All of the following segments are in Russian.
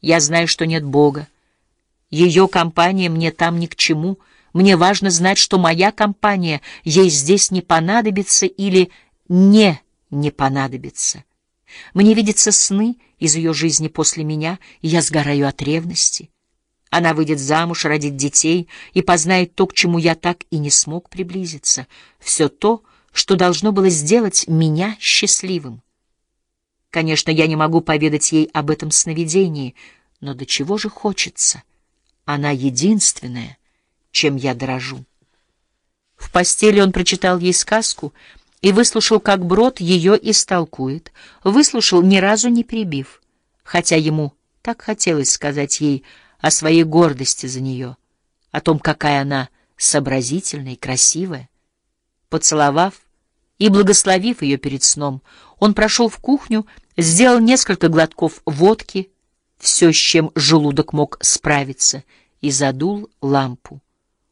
Я знаю, что нет Бога. Ее компания мне там ни к чему. Мне важно знать, что моя компания ей здесь не понадобится или не не понадобится. Мне видятся сны из ее жизни после меня, и я сгораю от ревности. Она выйдет замуж, родит детей и познает то, к чему я так и не смог приблизиться. Все то, что должно было сделать меня счастливым. Конечно, я не могу поведать ей об этом сновидении, но до чего же хочется? Она единственная, чем я дорожу. В постели он прочитал ей сказку и выслушал, как Брод ее истолкует, выслушал, ни разу не перебив, хотя ему так хотелось сказать ей о своей гордости за нее, о том, какая она сообразительная и красивая. Поцеловав и благословив ее перед сном, он прошел в кухню, сделал несколько глотков водки, все, с чем желудок мог справиться, и задул лампу.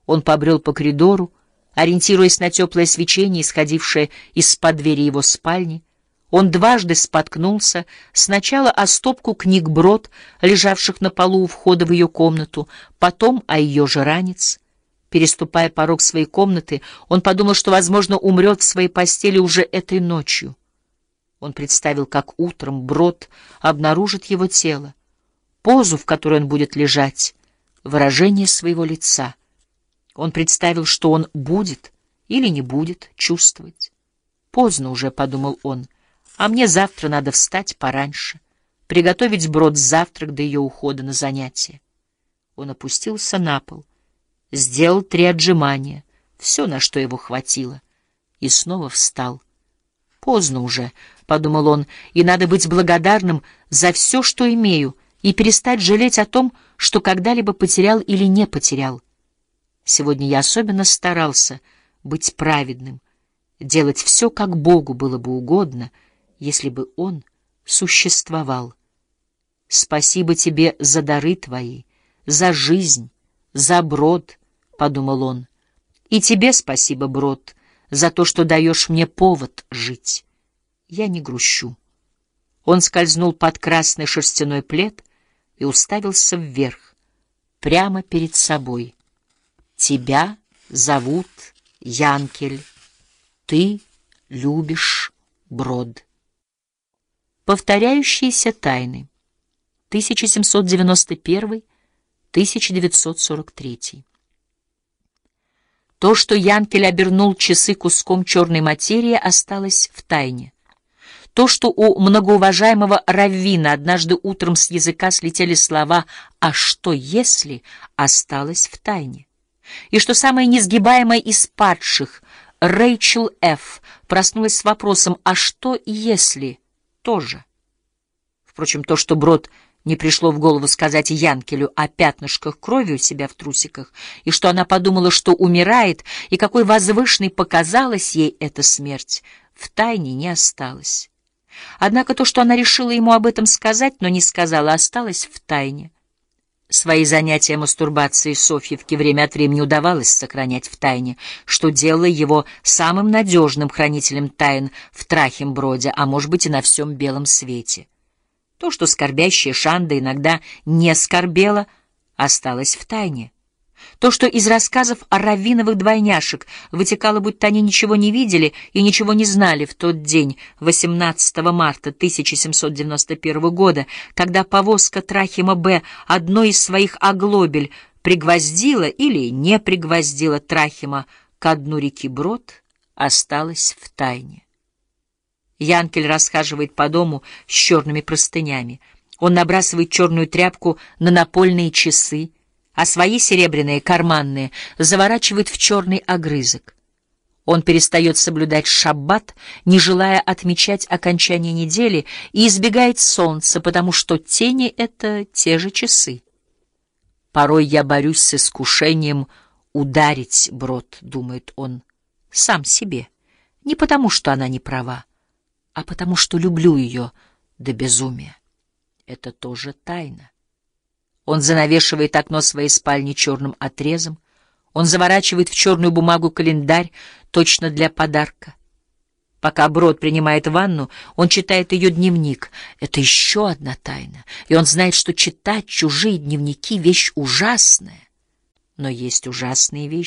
Он побрел по коридору, ориентируясь на теплое свечение, исходившее из-под двери его спальни. Он дважды споткнулся, сначала о стопку книг Брод, лежавших на полу у входа в ее комнату, потом о ее же ранец. Переступая порог своей комнаты, он подумал, что, возможно, умрет в своей постели уже этой ночью. Он представил, как утром Брод обнаружит его тело, позу, в которой он будет лежать, выражение своего лица. Он представил, что он будет или не будет чувствовать. Поздно уже, — подумал он, — а мне завтра надо встать пораньше, приготовить брод завтрак до ее ухода на занятия. Он опустился на пол, сделал три отжимания, все, на что его хватило, и снова встал. Поздно уже, — подумал он, — и надо быть благодарным за все, что имею, и перестать жалеть о том, что когда-либо потерял или не потерял. Сегодня я особенно старался быть праведным, делать все, как Богу было бы угодно — если бы он существовал. Спасибо тебе за дары твои, за жизнь, за брод, — подумал он. И тебе спасибо, брод, за то, что даешь мне повод жить. Я не грущу. Он скользнул под красный шерстяной плед и уставился вверх, прямо перед собой. Тебя зовут Янкель. Ты любишь брод. Повторяющиеся тайны. 1791-1943. То, что Янкель обернул часы куском черной материи, осталось в тайне. То, что у многоуважаемого Раввина однажды утром с языка слетели слова «А что если?» осталось в тайне. И что самая несгибаемая из падших, Рэйчел Ф., проснулась с вопросом «А что если?» тоже. Впрочем, то, что Брод не пришло в голову сказать Янкелю о пятнышках крови у себя в трусиках, и что она подумала, что умирает, и какой возвышенной показалась ей эта смерть, в тайне не осталось. Однако то, что она решила ему об этом сказать, но не сказала, осталось в тайне. Свои занятия мастурбацией Софьевке время от времени удавалось сохранять в тайне, что делало его самым надежным хранителем тайн в Трахимброде, а может быть и на всем белом свете. То, что скорбящая Шанда иногда не скорбела, осталось в тайне. То, что из рассказов о раввиновых двойняшек вытекало, будто они ничего не видели и ничего не знали в тот день, 18 марта 1791 года, когда повозка Трахима Б. одной из своих оглобель пригвоздила или не пригвоздила Трахима к дну реки Брод, осталось в тайне. Янкель расхаживает по дому с черными простынями. Он набрасывает черную тряпку на напольные часы, а свои серебряные карманные заворачивает в черный огрызок. Он перестает соблюдать шаббат, не желая отмечать окончание недели, и избегает солнца, потому что тени — это те же часы. Порой я борюсь с искушением ударить брод, думает он, сам себе, не потому что она не права, а потому что люблю ее до безумия. Это тоже тайна. Он занавешивает окно своей спальни черным отрезом. Он заворачивает в черную бумагу календарь, точно для подарка. Пока Брод принимает ванну, он читает ее дневник. Это еще одна тайна. И он знает, что читать чужие дневники — вещь ужасная. Но есть ужасные вещи,